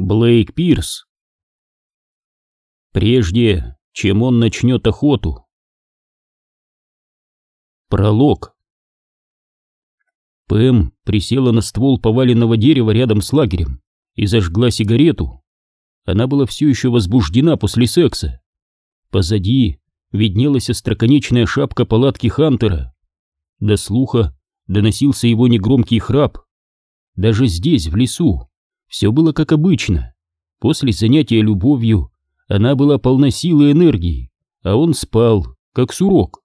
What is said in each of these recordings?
Блейк Пирс. Прежде, чем он начнет охоту. Пролог. Пэм присела на ствол поваленного дерева рядом с лагерем и зажгла сигарету. Она была все еще возбуждена после секса. Позади виднелась остроконечная шапка палатки Хантера. До слуха доносился его негромкий храп. Даже здесь, в лесу, все было как обычно. После занятия любовью она была полна силы и энергии, а он спал, как сурок.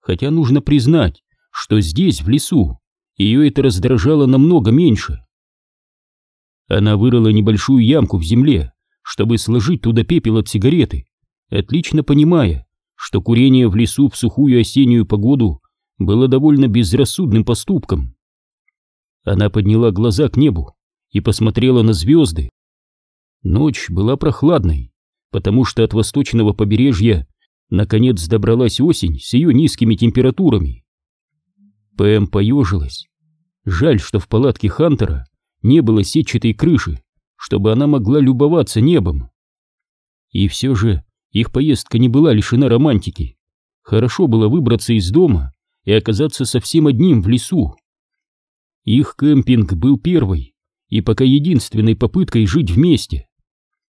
Хотя нужно признать, что здесь, в лесу, ее это раздражало намного меньше. Она вырыла небольшую ямку в земле, чтобы сложить туда пепел от сигареты, отлично понимая, что курение в лесу в сухую осеннюю погоду было довольно безрассудным поступком. Она подняла глаза к небу и посмотрела на звезды. Ночь была прохладной, потому что от восточного побережья наконец добралась осень с ее низкими температурами. Пэм поежилась. Жаль, что в палатке Хантера не было сетчатой крыши, чтобы она могла любоваться небом. И все же их поездка не была лишена романтики. Хорошо было выбраться из дома и оказаться совсем одним в лесу. Их кемпинг был первый, и пока единственной попыткой жить вместе.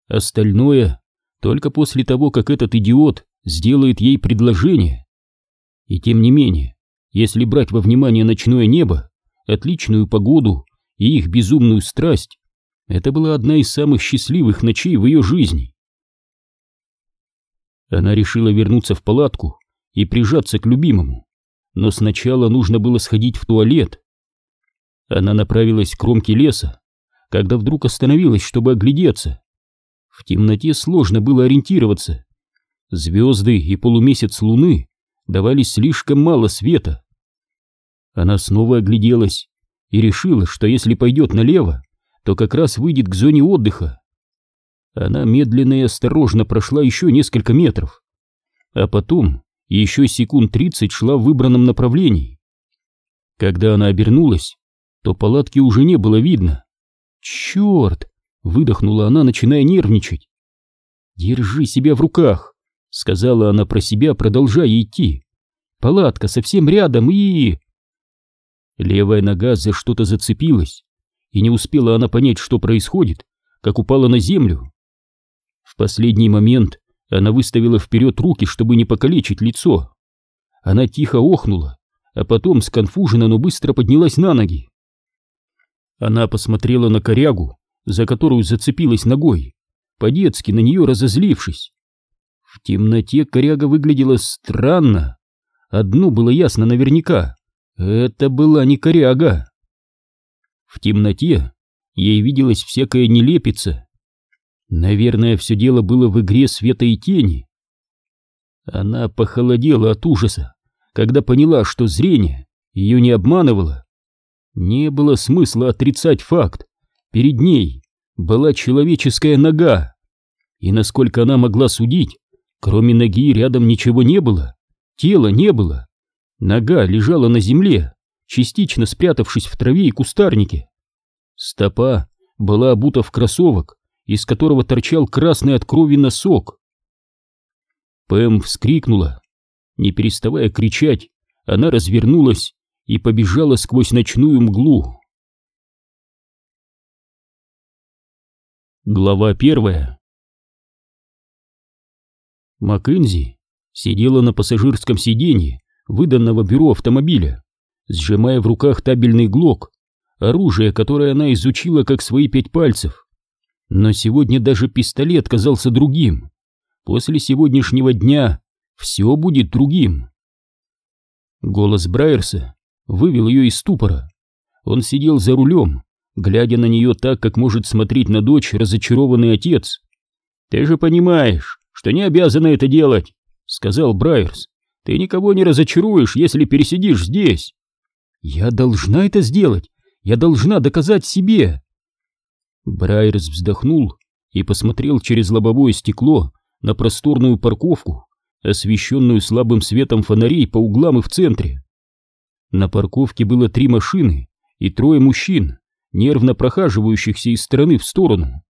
Остальное только после того, как этот идиот сделает ей предложение. И тем не менее, если брать во внимание ночное небо, отличную погоду и их безумную страсть, это была одна из самых счастливых ночей в ее жизни. Она решила вернуться в палатку и прижаться к любимому, но сначала нужно было сходить в туалет. Она направилась к кромке леса, когда вдруг остановилась, чтобы оглядеться. В темноте сложно было ориентироваться. Звезды и полумесяц луны давали слишком мало света. Она снова огляделась и решила, что если пойдет налево, то как раз выйдет к зоне отдыха. Она медленно и осторожно прошла еще несколько метров, а потом еще секунд тридцать шла в выбранном направлении. Когда она обернулась, то палатки уже не было видно. «Черт!» — выдохнула она, начиная нервничать. «Держи себя в руках!» — сказала она про себя, продолжая идти. «Палатка совсем рядом и...» Левая нога за что-то зацепилась, и не успела она понять, что происходит, как упала на землю. В последний момент она выставила вперед руки, чтобы не покалечить лицо. Она тихо охнула, а потом сконфуженно, но быстро поднялась на ноги. Она посмотрела на корягу, за которую зацепилась ногой, по-детски на нее разозлившись. В темноте коряга выглядела странно. Одно было ясно наверняка — это была не коряга. В темноте ей виделась всякая нелепица. Наверное, все дело было в игре света и тени. Она похолодела от ужаса, когда поняла, что зрение ее не обманывало. Не было смысла отрицать факт. Перед ней была человеческая нога. И насколько она могла судить, кроме ноги рядом ничего не было. Тела не было. Нога лежала на земле, частично спрятавшись в траве и кустарнике. Стопа была обута в кроссовок, из которого торчал красный от крови носок. Пэм вскрикнула. Не переставая кричать, она развернулась и побежала сквозь ночную мглу. Глава первая Маккензи сидела на пассажирском сиденье выданного бюро автомобиля, сжимая в руках табельный глок, оружие, которое она изучила как свои пять пальцев. Но сегодня даже пистолет казался другим. После сегодняшнего дня все будет другим. Голос Брайерса вывел ее из ступора. Он сидел за рулем, глядя на нее так, как может смотреть на дочь разочарованный отец. «Ты же понимаешь, что не обязана это делать», — сказал Брайерс. «Ты никого не разочаруешь, если пересидишь здесь». «Я должна это сделать, я должна доказать себе». Брайерс вздохнул и посмотрел через лобовое стекло на просторную парковку, освещенную слабым светом фонарей по углам и в центре. На парковке было три машины и трое мужчин, нервно прохаживающихся из стороны в сторону.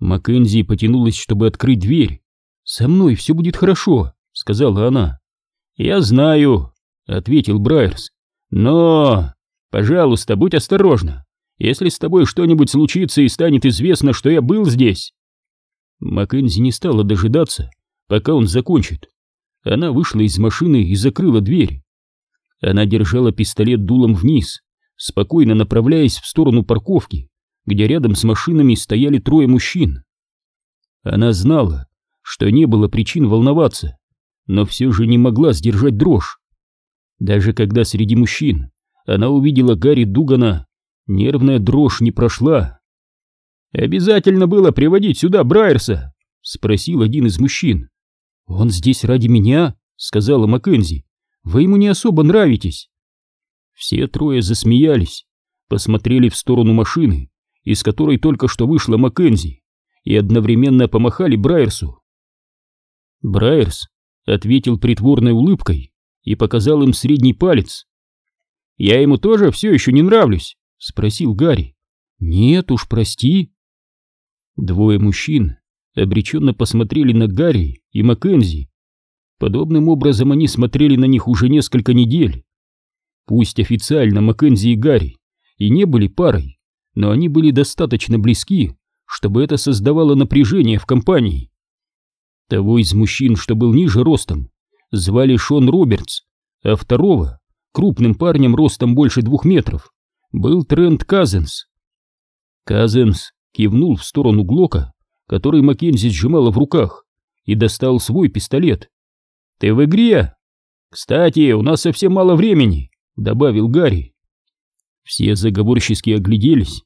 Маккензи потянулась, чтобы открыть дверь. «Со мной все будет хорошо», — сказала она. «Я знаю», — ответил Брайерс. «Но, пожалуйста, будь осторожна. Если с тобой что-нибудь случится и станет известно, что я был здесь...» Маккензи не стала дожидаться, пока он закончит. Она вышла из машины и закрыла дверь. Она держала пистолет дулом вниз, спокойно направляясь в сторону парковки, где рядом с машинами стояли трое мужчин. Она знала, что не было причин волноваться, но все же не могла сдержать дрожь. Даже когда среди мужчин она увидела Гарри Дугана, нервная дрожь не прошла. «Обязательно было приводить сюда Брайерса?» — спросил один из мужчин. «Он здесь ради меня?» — сказала Маккензи. «Вы ему не особо нравитесь». Все трое засмеялись, посмотрели в сторону машины, из которой только что вышла Маккензи, и одновременно помахали Брайерсу. Брайерс ответил притворной улыбкой и показал им средний палец. «Я ему тоже все еще не нравлюсь?» — спросил Гарри. «Нет уж, прости». Двое мужчин обреченно посмотрели на Гарри и Маккензи. Подобным образом они смотрели на них уже несколько недель. Пусть официально Маккензи и Гарри и не были парой, но они были достаточно близки, чтобы это создавало напряжение в компании. Того из мужчин, что был ниже ростом, звали Шон Робертс, а второго, крупным парнем ростом больше двух метров, был Трент Казенс. Казенс кивнул в сторону Глока, который Маккензи сжимала в руках, и достал свой пистолет. «Ты в игре?» «Кстати, у нас совсем мало времени», — добавил Гарри. Все заговорчески огляделись.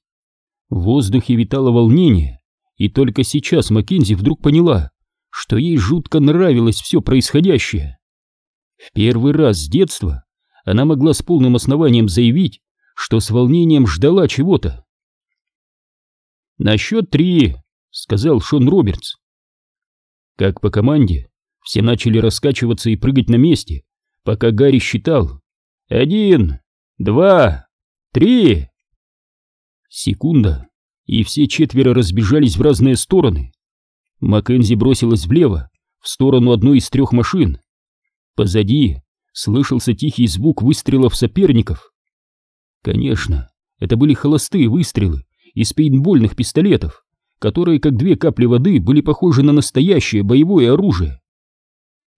В воздухе витало волнение, и только сейчас Маккензи вдруг поняла, что ей жутко нравилось все происходящее. В первый раз с детства она могла с полным основанием заявить, что с волнением ждала чего-то. «На счет три», — сказал Шон Робертс. Как по команде, все начали раскачиваться и прыгать на месте, пока Гарри считал. «Один, два, три!» Секунда, и все четверо разбежались в разные стороны. Маккензи бросилась влево, в сторону одной из трех машин. Позади слышался тихий звук выстрелов соперников. Конечно, это были холостые выстрелы из пейнтбольных пистолетов, которые, как две капли воды, были похожи на настоящее боевое оружие.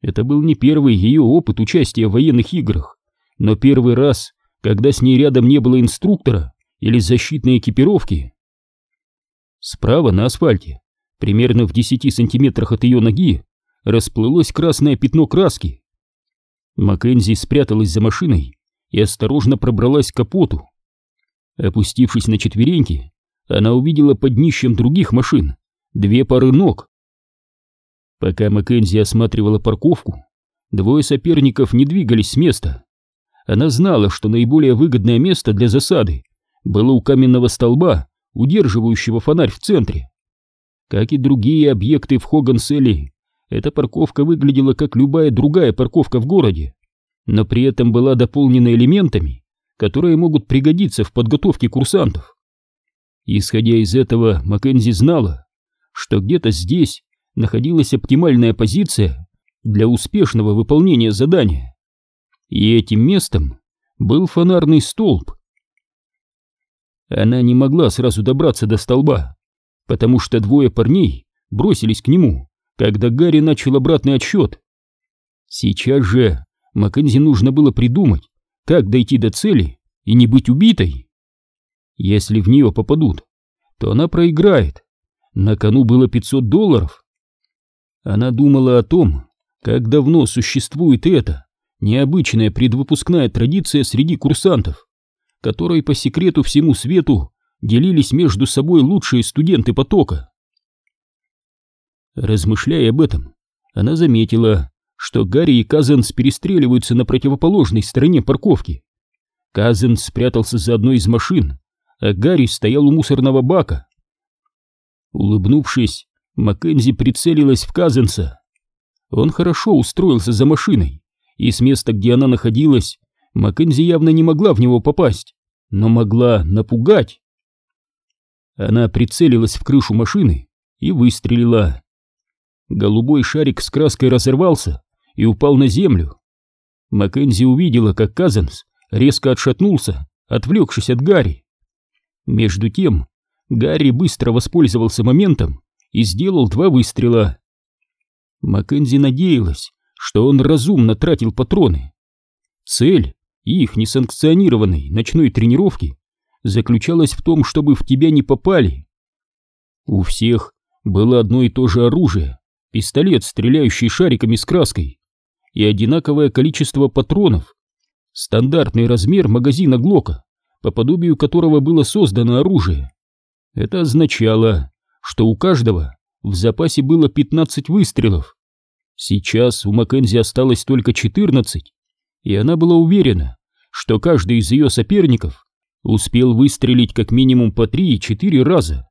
Это был не первый ее опыт участия в военных играх, но первый раз, когда с ней рядом не было инструктора или защитной экипировки. Справа на асфальте примерно в 10 сантиметрах от ее ноги, расплылось красное пятно краски. Маккензи спряталась за машиной и осторожно пробралась к капоту. Опустившись на четвереньки, она увидела под днищем других машин две пары ног. Пока Маккензи осматривала парковку, двое соперников не двигались с места. Она знала, что наиболее выгодное место для засады было у каменного столба, удерживающего фонарь в центре. Как и другие объекты в Хоганселе, эта парковка выглядела как любая другая парковка в городе, но при этом была дополнена элементами, которые могут пригодиться в подготовке курсантов. Исходя из этого, Маккензи знала, что где-то здесь находилась оптимальная позиция для успешного выполнения задания. И этим местом был фонарный столб. Она не могла сразу добраться до столба, потому что двое парней бросились к нему, когда Гарри начал обратный отсчет. Сейчас же Маккензи нужно было придумать, как дойти до цели и не быть убитой. Если в нее попадут, то она проиграет. На кону было 500 долларов. Она думала о том, как давно существует эта необычная предвыпускная традиция среди курсантов, которой по секрету всему свету делились между собой лучшие студенты потока. Размышляя об этом, она заметила, что Гарри и Казенс перестреливаются на противоположной стороне парковки. Казенс спрятался за одной из машин, а Гарри стоял у мусорного бака. Улыбнувшись, Маккензи прицелилась в Казенса. Он хорошо устроился за машиной, и с места, где она находилась, Маккензи явно не могла в него попасть, но могла напугать. Она прицелилась в крышу машины и выстрелила. Голубой шарик с краской разорвался и упал на землю. Маккензи увидела, как Казанс резко отшатнулся, отвлекшись от Гарри. Между тем, Гарри быстро воспользовался моментом и сделал два выстрела. Маккензи надеялась, что он разумно тратил патроны. Цель их несанкционированной ночной тренировки заключалась в том, чтобы в тебя не попали. У всех было одно и то же оружие — пистолет, стреляющий шариками с краской, и одинаковое количество патронов, стандартный размер магазина Глока, по подобию которого было создано оружие. Это означало, что у каждого в запасе было 15 выстрелов. Сейчас у Маккензи осталось только 14, и она была уверена, что каждый из ее соперников успел выстрелить как минимум по 3-4 раза.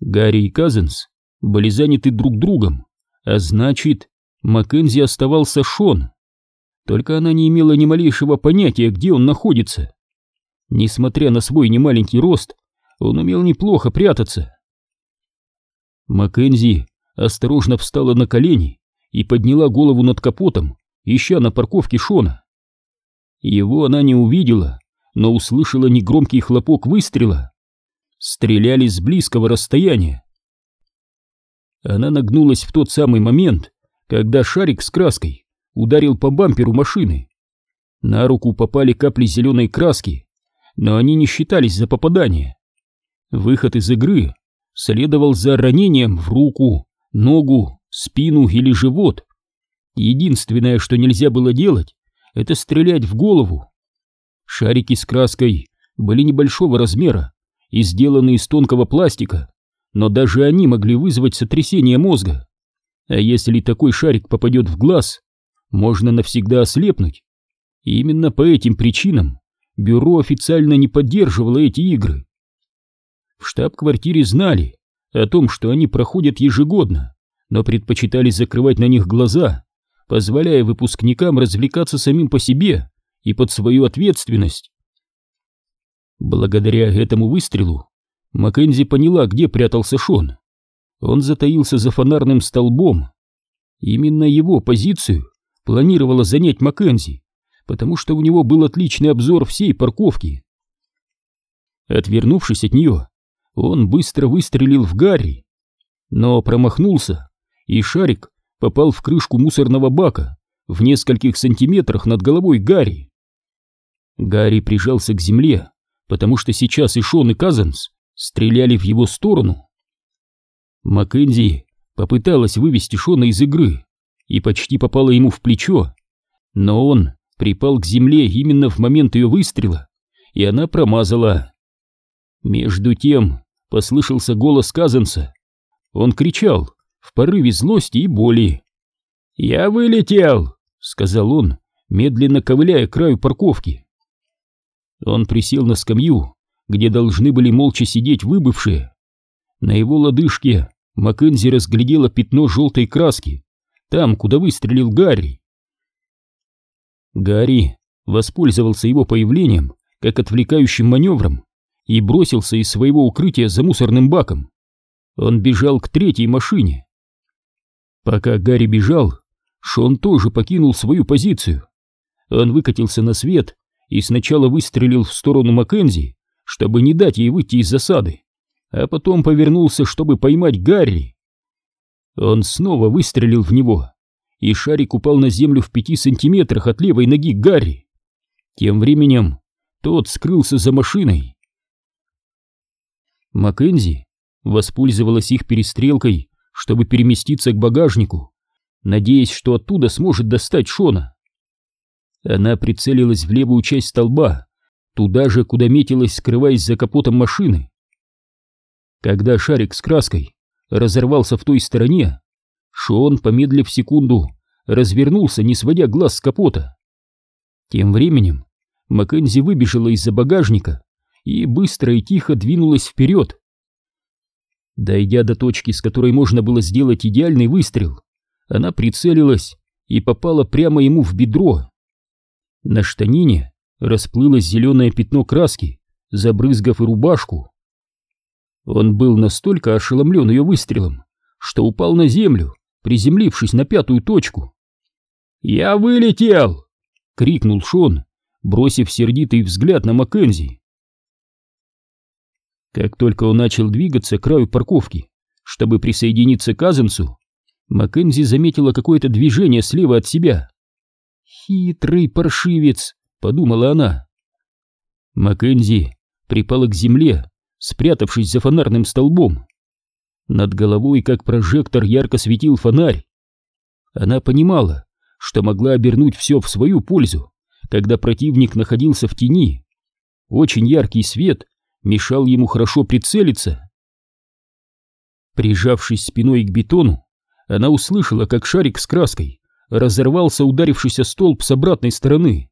Гарри и Казенс были заняты друг другом, а значит, Маккензи оставался Шон. Только она не имела ни малейшего понятия, где он находится. Несмотря на свой немаленький рост, он умел неплохо прятаться. Маккензи осторожно встала на колени и подняла голову над капотом, ища на парковке Шона. Его она не увидела, но услышала негромкий хлопок выстрела. Стреляли с близкого расстояния. Она нагнулась в тот самый момент, когда шарик с краской ударил по бамперу машины. На руку попали капли зеленой краски, но они не считались за попадание. Выход из игры следовал за ранением в руку, ногу, спину или живот. Единственное, что нельзя было делать, это стрелять в голову. Шарики с краской были небольшого размера и сделаны из тонкого пластика, но даже они могли вызвать сотрясение мозга. А если такой шарик попадет в глаз, можно навсегда ослепнуть. И именно по этим причинам бюро официально не поддерживало эти игры. В штаб-квартире знали о том, что они проходят ежегодно, но предпочитали закрывать на них глаза, позволяя выпускникам развлекаться самим по себе и под свою ответственность. Благодаря этому выстрелу Маккензи поняла, где прятался Шон. Он затаился за фонарным столбом. Именно его позицию планировала занять Маккензи, потому что у него был отличный обзор всей парковки. Отвернувшись от нее, он быстро выстрелил в Гарри, но промахнулся, и шарик попал в крышку мусорного бака в нескольких сантиметрах над головой Гарри. Гарри прижался к земле, потому что сейчас и Шон, и Казанс стреляли в его сторону. Маккензи попыталась вывести Шона из игры и почти попала ему в плечо, но он припал к земле именно в момент ее выстрела, и она промазала. Между тем послышался голос Казанса. Он кричал в порыве злости и боли. «Я вылетел!» — сказал он, медленно ковыляя краю парковки. Он присел на скамью, где должны были молча сидеть выбывшие. На его лодыжке Маккензи разглядела пятно желтой краски, там, куда выстрелил Гарри. Гарри воспользовался его появлением как отвлекающим маневром и бросился из своего укрытия за мусорным баком. Он бежал к третьей машине. Пока Гарри бежал, Шон тоже покинул свою позицию. Он выкатился на свет и сначала выстрелил в сторону Маккензи, чтобы не дать ей выйти из засады, а потом повернулся, чтобы поймать Гарри. Он снова выстрелил в него, и шарик упал на землю в пяти сантиметрах от левой ноги Гарри. Тем временем тот скрылся за машиной. Маккензи воспользовалась их перестрелкой, чтобы переместиться к багажнику, надеясь, что оттуда сможет достать Шона. Она прицелилась в левую часть столба, туда же, куда метилась, скрываясь за капотом машины. Когда шарик с краской разорвался в той стороне, Шон, помедлив секунду, развернулся, не сводя глаз с капота. Тем временем Маккензи выбежала из-за багажника и быстро и тихо двинулась вперед. Дойдя до точки, с которой можно было сделать идеальный выстрел, она прицелилась и попала прямо ему в бедро. На штанине расплылось зеленое пятно краски, забрызгав и рубашку. Он был настолько ошеломлен ее выстрелом, что упал на землю, приземлившись на пятую точку. «Я вылетел!» — крикнул Шон, бросив сердитый взгляд на Маккензи. Как только он начал двигаться к краю парковки, чтобы присоединиться к Азенсу, Маккензи заметила какое-то движение слева от себя. «Хитрый паршивец!» — подумала она. Маккензи припала к земле, спрятавшись за фонарным столбом. Над головой, как прожектор, ярко светил фонарь. Она понимала, что могла обернуть все в свою пользу, когда противник находился в тени. Очень яркий свет мешал ему хорошо прицелиться. Прижавшись спиной к бетону, она услышала, как шарик с краской разорвался ударившийся столб с обратной стороны.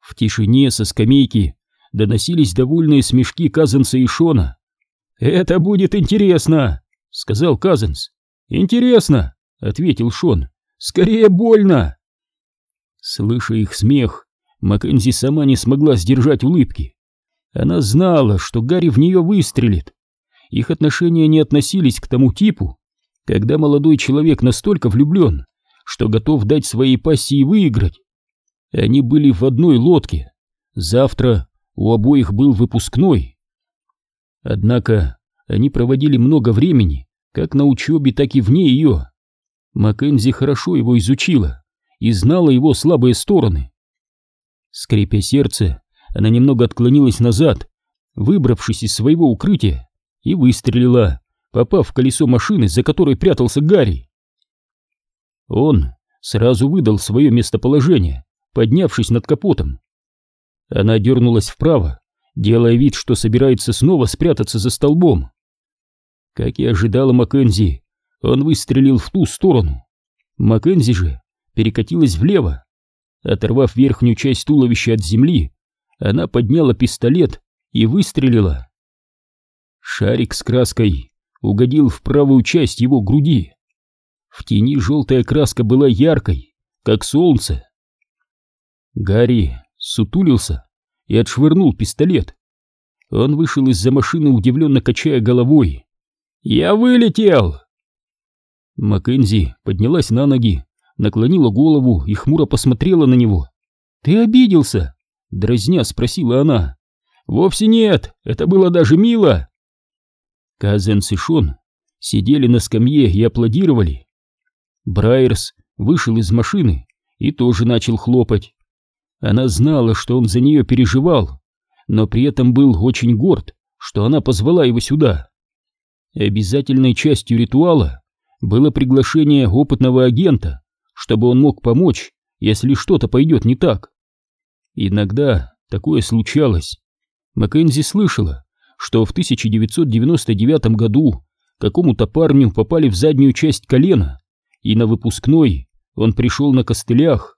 В тишине со скамейки доносились довольные смешки Казанса и Шона. «Это будет интересно!» — сказал Казанс. «Интересно!» — ответил Шон. «Скорее больно!» Слыша их смех, Маккензи сама не смогла сдержать улыбки. Она знала, что Гарри в нее выстрелит. Их отношения не относились к тому типу, когда молодой человек настолько влюблен, что готов дать своей пассии выиграть. Они были в одной лодке. Завтра у обоих был выпускной. Однако они проводили много времени, как на учебе, так и вне ее. Маккензи хорошо его изучила и знала его слабые стороны. Скрипя сердце, она немного отклонилась назад, выбравшись из своего укрытия, и выстрелила, попав в колесо машины, за которой прятался Гарри. Он сразу выдал свое местоположение, поднявшись над капотом. Она дернулась вправо, делая вид, что собирается снова спрятаться за столбом. Как и ожидала Маккензи, он выстрелил в ту сторону. Маккензи же перекатилась влево. Оторвав верхнюю часть туловища от земли, она подняла пистолет и выстрелила. Шарик с краской угодил в правую часть его груди. В тени желтая краска была яркой, как солнце. Гарри сутулился и отшвырнул пистолет. Он вышел из-за машины, удивленно качая головой. «Я вылетел!» Маккензи поднялась на ноги, наклонила голову и хмуро посмотрела на него. «Ты обиделся?» — дразня спросила она. «Вовсе нет, это было даже мило!» Казенс и Шон сидели на скамье и аплодировали. Брайерс вышел из машины и тоже начал хлопать. Она знала, что он за нее переживал, но при этом был очень горд, что она позвала его сюда. Обязательной частью ритуала было приглашение опытного агента, чтобы он мог помочь, если что-то пойдет не так. Иногда такое случалось. Маккензи слышала, что в 1999 году какому-то парню попали в заднюю часть колена, и на выпускной он пришел на костылях.